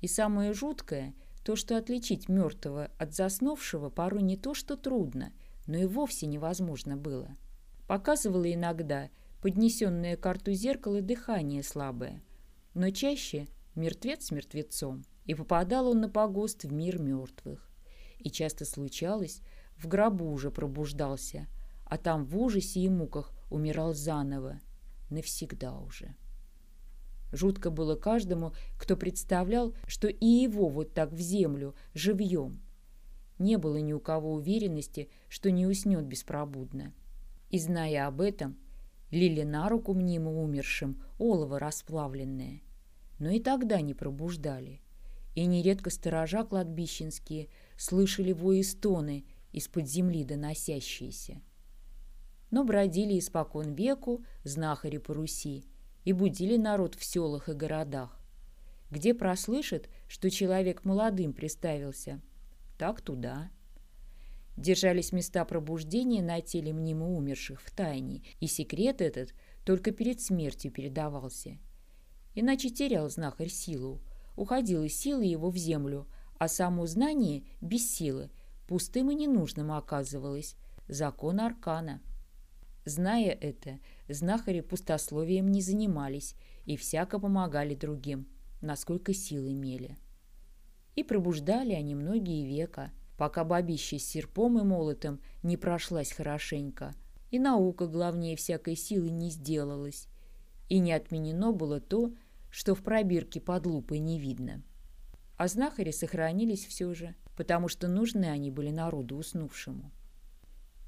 A: И самое жуткое – то, что отличить мертвого от заснувшего порой не то что трудно, но и вовсе невозможно было. Показывало иногда поднесенное к рту зеркало дыхание слабое, но чаще мертвец с мертвецом, и попадал он на погост в мир мертвых. И часто случалось, в гробу уже пробуждался, а там в ужасе и муках умирал заново, навсегда уже. Жутко было каждому, кто представлял, что и его вот так в землю, живьем. Не было ни у кого уверенности, что не уснет беспробудно. И, зная об этом, лили на руку мнимо умершим олово расплавленное. Но и тогда не пробуждали. И нередко сторожа кладбищенские слышали вои стоны из-под земли доносящиеся. Но бродили испокон веку знахари по Руси, и будили народ в селах и городах. Где прослышит, что человек молодым приставился, так туда. Держались места пробуждения на теле мнимо умерших в тайне, и секрет этот только перед смертью передавался. Иначе терял знахарь силу, уходила сила его в землю, а само знание без силы, пустым и ненужным оказывалось, закон аркана. Зная это, знахари пустословием не занимались и всяко помогали другим, насколько сил имели. И пробуждали они многие века, пока бабища с серпом и молотом не прошлась хорошенько, и наука главнее всякой силы не сделалась, и не отменено было то, что в пробирке под лупой не видно. А знахари сохранились все же, потому что нужны они были народу уснувшему.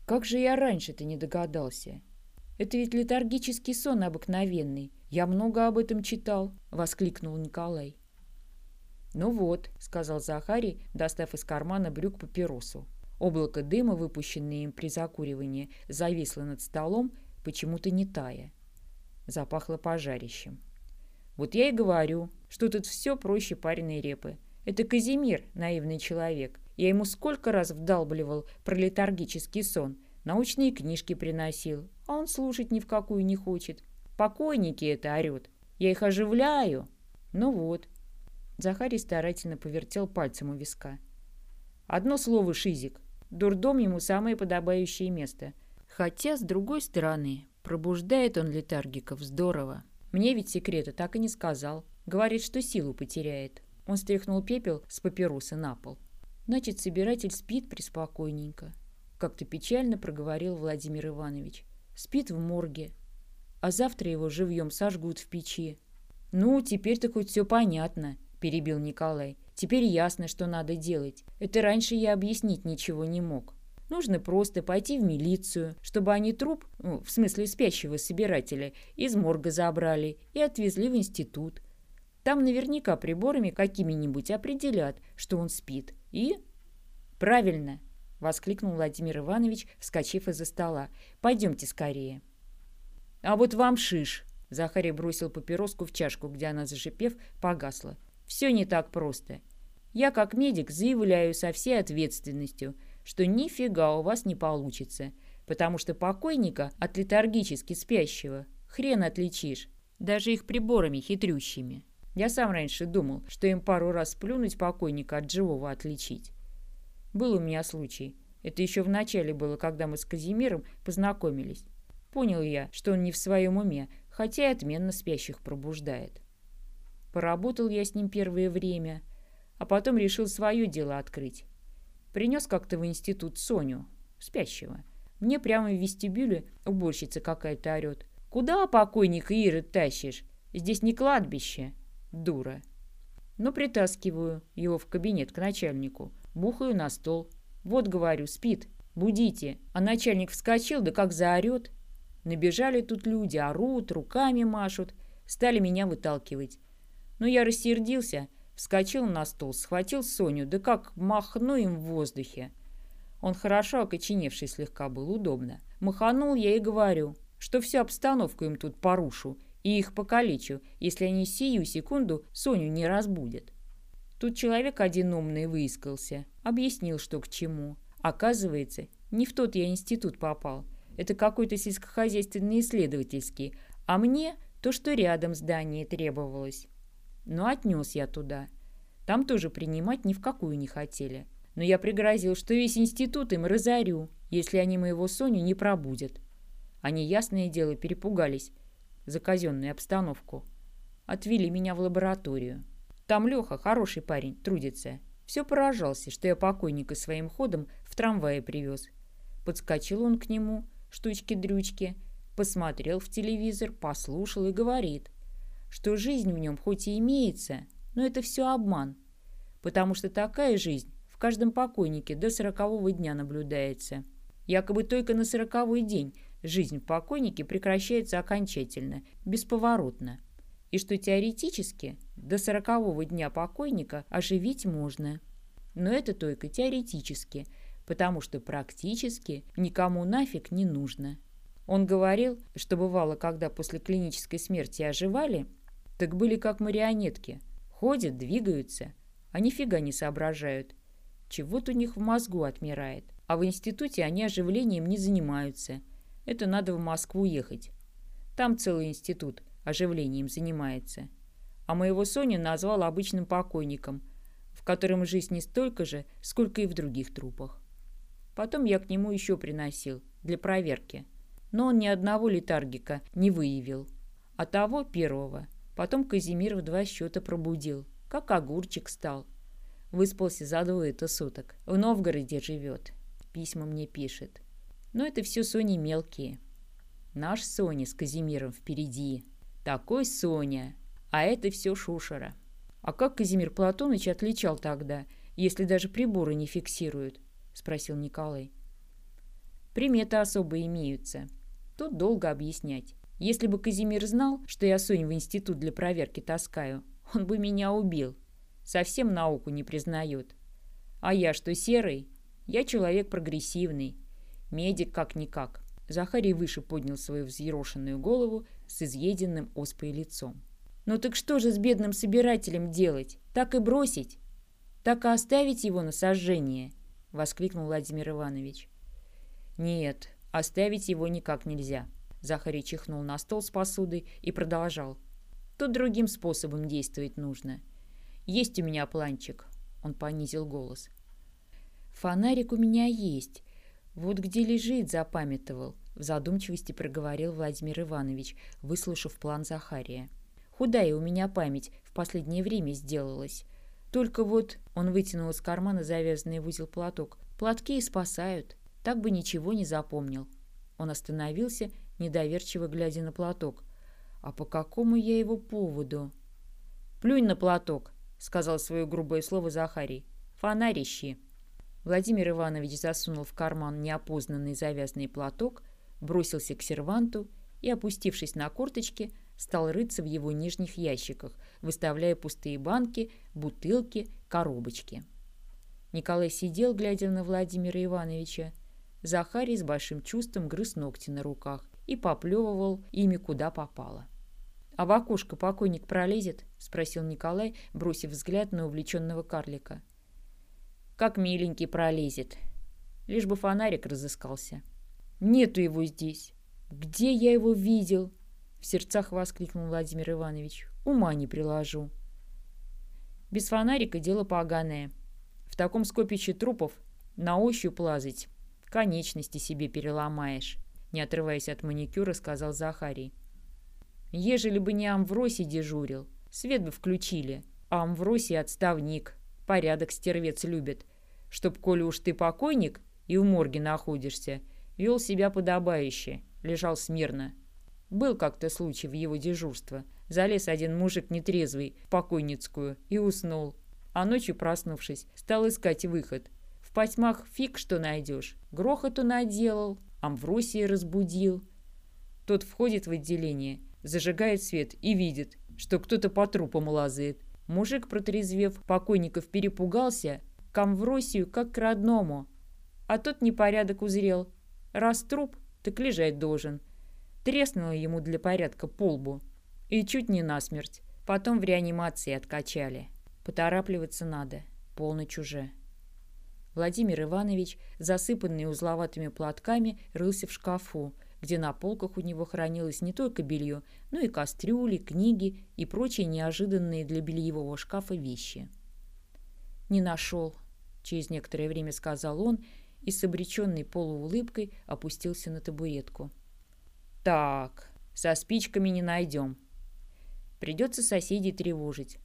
A: Как же я раньше-то не догадался? Это ведь летаргический сон обыкновенный. Я много об этом читал, — воскликнул Николай. «Ну вот», — сказал Захарий, достав из кармана брюк папиросу. Облако дыма, выпущенное им при закуривании, зависло над столом, почему-то не тая. Запахло пожарищем. «Вот я и говорю, что тут все проще пареной репы. Это Казимир, наивный человек. Я ему сколько раз вдалбливал про летаргический сон, научные книжки приносил, а он слушать ни в какую не хочет. Покойники это орет. Я их оживляю. Ну вот. Захарий старательно повертел пальцем у виска. Одно слово «шизик». Дурдом ему самое подобающее место. Хотя, с другой стороны, пробуждает он летаргиков здорово. Мне ведь секрета так и не сказал. Говорит, что силу потеряет. Он стряхнул пепел с папиросы на пол. Значит, собиратель спит преспокойненько. Как-то печально проговорил Владимир Иванович. Спит в морге. А завтра его живьем сожгут в печи. «Ну, теперь-то хоть все понятно», – перебил Николай. «Теперь ясно, что надо делать. Это раньше я объяснить ничего не мог. Нужно просто пойти в милицию, чтобы они труп, ну, в смысле спящего собирателя, из морга забрали и отвезли в институт. Там наверняка приборами какими-нибудь определят, что он спит. И... Правильно, воскликнул Владимир Иванович, вскочив из-за стола. Пойдемте скорее. А вот вам шиш. Захарий бросил папироску в чашку, где она, зашипев, погасла. Все не так просто. Я, как медик, заявляю со всей ответственностью, что нифига у вас не получится, потому что покойника от летаргически спящего хрен отличишь, даже их приборами хитрющими. Я сам раньше думал, что им пару раз плюнуть покойника от живого отличить. Был у меня случай. Это еще в начале было, когда мы с Казимиром познакомились. Понял я, что он не в своем уме, хотя и отменно спящих пробуждает. Поработал я с ним первое время, а потом решил свое дело открыть. Принес как-то в институт Соню, спящего. Мне прямо в вестибюле уборщица какая-то орет. «Куда покойника Иры тащишь? Здесь не кладбище». Дура. Но притаскиваю его в кабинет к начальнику. Бухаю на стол. Вот, говорю, спит. Будите. А начальник вскочил, да как заорет. Набежали тут люди, орут, руками машут. Стали меня выталкивать. Но я рассердился, вскочил на стол, схватил Соню, да как махну им в воздухе. Он хорошо окоченевший слегка был, удобно. Маханул я и говорю, что всю обстановку им тут порушу и их покалечу, если они сию секунду Соню не разбудят. Тут человек один умный выискался, объяснил, что к чему. Оказывается, не в тот я институт попал. Это какой-то сельскохозяйственный исследовательский, а мне то, что рядом здание требовалось. Но отнес я туда. Там тоже принимать ни в какую не хотели. Но я пригрозил, что весь институт им разорю, если они моего Соню не пробудят. Они, ясное дело, перепугались за казенную обстановку. Отвели меня в лабораторию. Там Леха, хороший парень, трудится. Все поражался, что я покойника своим ходом в трамвае привез. Подскочил он к нему, штучки-дрючки, посмотрел в телевизор, послушал и говорит, что жизнь в нем хоть и имеется, но это все обман, потому что такая жизнь в каждом покойнике до сорокового дня наблюдается. Якобы только на сороковой день жизнь в покойнике прекращается окончательно, бесповоротно, и что теоретически до сорокового дня покойника оживить можно. Но это только теоретически, потому что практически никому нафиг не нужно. Он говорил, что бывало, когда после клинической смерти оживали, так были как марионетки. Ходят, двигаются, а нифига не соображают. Чего-то у них в мозгу отмирает. А в институте они оживлением не занимаются. Это надо в Москву ехать. Там целый институт оживлением занимается. А моего Соню назвал обычным покойником, в котором жизнь не столько же, сколько и в других трупах. Потом я к нему еще приносил, для проверки – но он ни одного летаргика не выявил. А того первого потом Казимир в два счета пробудил, как огурчик стал. Выспался за двое-то суток. В Новгороде живет. Письма мне пишет. Но это все Сони мелкие. Наш Соня с Казимиром впереди. Такой Соня. А это все Шушера. А как Казимир Платоныч отличал тогда, если даже приборы не фиксируют? Спросил Николай. Приметы особо имеются. Тут долго объяснять. Если бы Казимир знал, что я Сонь в институт для проверки таскаю, он бы меня убил. Совсем науку не признает. А я что, серый? Я человек прогрессивный. Медик как-никак. Захарий выше поднял свою взъерошенную голову с изъеденным оспой лицом. «Ну так что же с бедным собирателем делать? Так и бросить? Так и оставить его на сожжение?» — воскликнул Владимир Иванович. «Нет, Оставить его никак нельзя. Захарий чихнул на стол с посудой и продолжал. Тут другим способом действовать нужно. Есть у меня планчик. Он понизил голос. Фонарик у меня есть. Вот где лежит, запамятовал. В задумчивости проговорил Владимир Иванович, выслушав план Захария. Худая у меня память в последнее время сделалась. Только вот он вытянул из кармана завязанный в узел платок. Платки и спасают так бы ничего не запомнил. Он остановился, недоверчиво глядя на платок. «А по какому я его поводу?» «Плюнь на платок», — сказал свое грубое слово Захарий. «Фонарь ищи». Владимир Иванович засунул в карман неопознанный завязанный платок, бросился к серванту и, опустившись на корточки, стал рыться в его нижних ящиках, выставляя пустые банки, бутылки, коробочки. Николай сидел, глядя на Владимира Ивановича, Захарий с большим чувством грыз ногти на руках и поплевывал ими куда попало. «А в окошко покойник пролезет?» — спросил Николай, бросив взгляд на увлеченного карлика. «Как миленький пролезет. Лишь бы фонарик разыскался. Нету его здесь. Где я его видел?» В сердцах воскликнул Владимир Иванович. «Ума не приложу». Без фонарика дело поганое. В таком скопище трупов на ощупь лазать конечности себе переломаешь», — не отрываясь от маникюра, сказал Захарий. «Ежели бы не Амвросий дежурил, свет бы включили, а Амвросий отставник, порядок стервец любит, чтоб, коли уж ты покойник и в морге находишься, вел себя подобающе, лежал смирно. Был как-то случай в его дежурство. Залез один мужик нетрезвый в покойницкую и уснул. А ночью, проснувшись, стал искать выход потьмах фиг что найдешь. Грохоту наделал, Амвросия разбудил. Тот входит в отделение, зажигает свет и видит, что кто-то по трупам лазает. Мужик, протрезвев, покойников перепугался, к Амвросию как к родному. А тот непорядок узрел. Раз труп, так лежать должен. Треснуло ему для порядка полбу. И чуть не насмерть. Потом в реанимации откачали. Поторапливаться надо. Полночь уже. Владимир Иванович, засыпанный узловатыми платками, рылся в шкафу, где на полках у него хранилось не только белье, но и кастрюли, книги и прочие неожиданные для бельевого шкафа вещи. «Не нашел», — через некоторое время сказал он и с обреченной полуулыбкой опустился на табуретку. Так, со спичками не найдем. Придется соседей тревожить.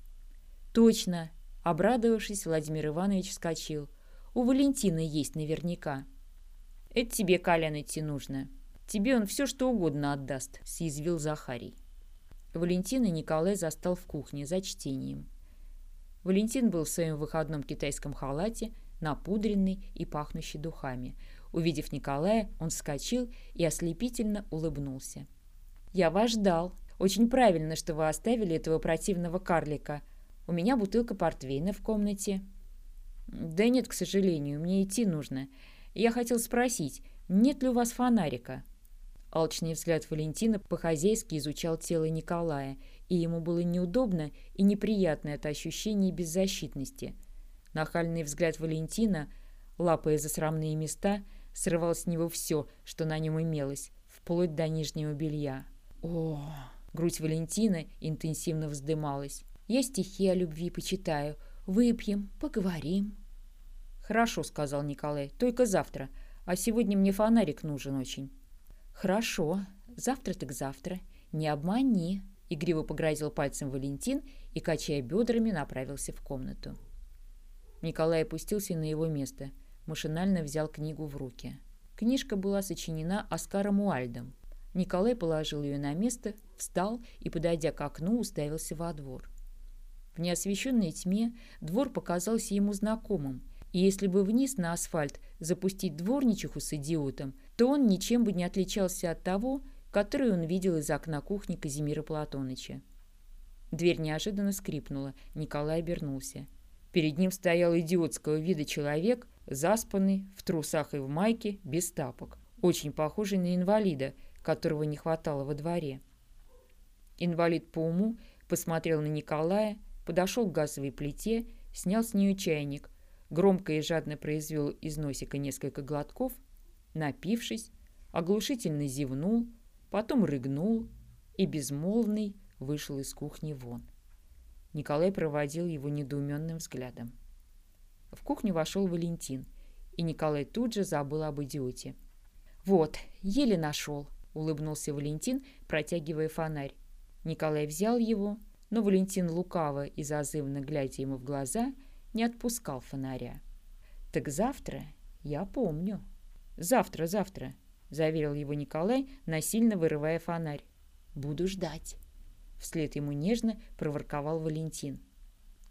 A: Точно. Обрадовавшись, Владимир Иванович вскочил. У Валентины есть наверняка. Это тебе, Колян, идти нужно. Тебе он все что угодно отдаст, съязвил Захарий. Валентина Николай застал в кухне за чтением. Валентин был в своем выходном китайском халате, напудренный и пахнущий духами. Увидев Николая, он вскочил и ослепительно улыбнулся. «Я вас ждал. Очень правильно, что вы оставили этого противного карлика. У меня бутылка портвейна в комнате». «Да нет, к сожалению, мне идти нужно. Я хотел спросить, нет ли у вас фонарика?» Алчный взгляд Валентина по-хозяйски изучал тело Николая, и ему было неудобно и неприятно это ощущение беззащитности. Нахальный взгляд Валентина, лапая за срамные места, срывал с него все, что на нем имелось, вплоть до нижнего белья. О, грудь Валентина интенсивно вздымалась. «Я стихи о любви почитаю. Выпьем, поговорим». «Хорошо», — сказал Николай, — «только завтра. А сегодня мне фонарик нужен очень». «Хорошо. Завтра так завтра. Не обмани», — игриво погрозил пальцем Валентин и, качая бедрами, направился в комнату. Николай опустился на его место. Машинально взял книгу в руки. Книжка была сочинена Оскаром Уальдом. Николай положил ее на место, встал и, подойдя к окну, уставился во двор. В неосвещенной тьме двор показался ему знакомым, и если бы вниз на асфальт запустить дворничиху с идиотом, то он ничем бы не отличался от того, который он видел из окна кухни Казимира Платоныча. Дверь неожиданно скрипнула, Николай обернулся. Перед ним стоял идиотского вида человек, заспанный, в трусах и в майке, без тапок, очень похожий на инвалида, которого не хватало во дворе. Инвалид по уму посмотрел на Николая, подошел к газовой плите, снял с нее чайник, громко и жадно произвел из носика несколько глотков, напившись, оглушительно зевнул, потом рыгнул и безмолвный вышел из кухни вон. Николай проводил его недоуменным взглядом. В кухню вошел Валентин, и Николай тут же забыл об идиоте. «Вот, еле нашел», — улыбнулся Валентин, протягивая фонарь. Николай взял его, но Валентин лукаво и зазывно, глядя ему в глаза, — не отпускал фонаря. «Так завтра я помню». «Завтра, завтра», — заверил его Николай, насильно вырывая фонарь. «Буду ждать». Вслед ему нежно проворковал Валентин.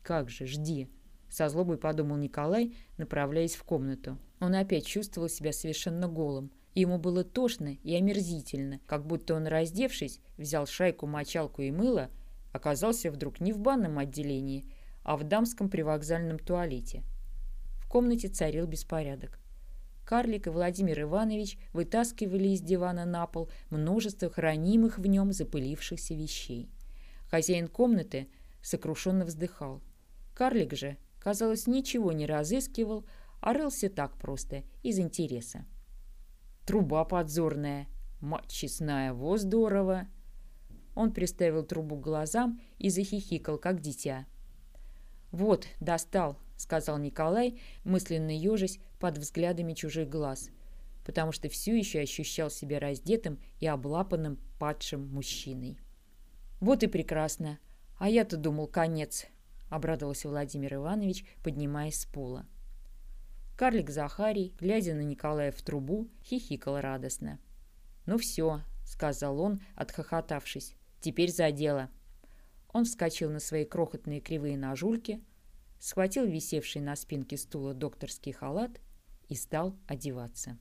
A: «Как же, жди!» Со злобой подумал Николай, направляясь в комнату. Он опять чувствовал себя совершенно голым. Ему было тошно и омерзительно, как будто он, раздевшись, взял шайку, мочалку и мыло, оказался вдруг не в банном отделении, а в дамском привокзальном туалете. В комнате царил беспорядок. Карлик и Владимир Иванович вытаскивали из дивана на пол множество хранимых в нем запылившихся вещей. Хозяин комнаты сокрушенно вздыхал. Карлик же, казалось, ничего не разыскивал, а рылся так просто, из интереса. «Труба подзорная! Мать честная, во здорово!» Он приставил трубу к глазам и захихикал, как дитя. «Вот, достал», — сказал Николай, мысленно ежась под взглядами чужих глаз, потому что все еще ощущал себя раздетым и облапанным падшим мужчиной. «Вот и прекрасно. А я-то думал, конец», — обрадовался Владимир Иванович, поднимаясь с пола. Карлик Захарий, глядя на Николая в трубу, хихикал радостно. «Ну все», — сказал он, отхохотавшись, — «теперь за дело». Он вскочил на свои крохотные кривые ножульки, схватил висевший на спинке стула докторский халат и стал одеваться.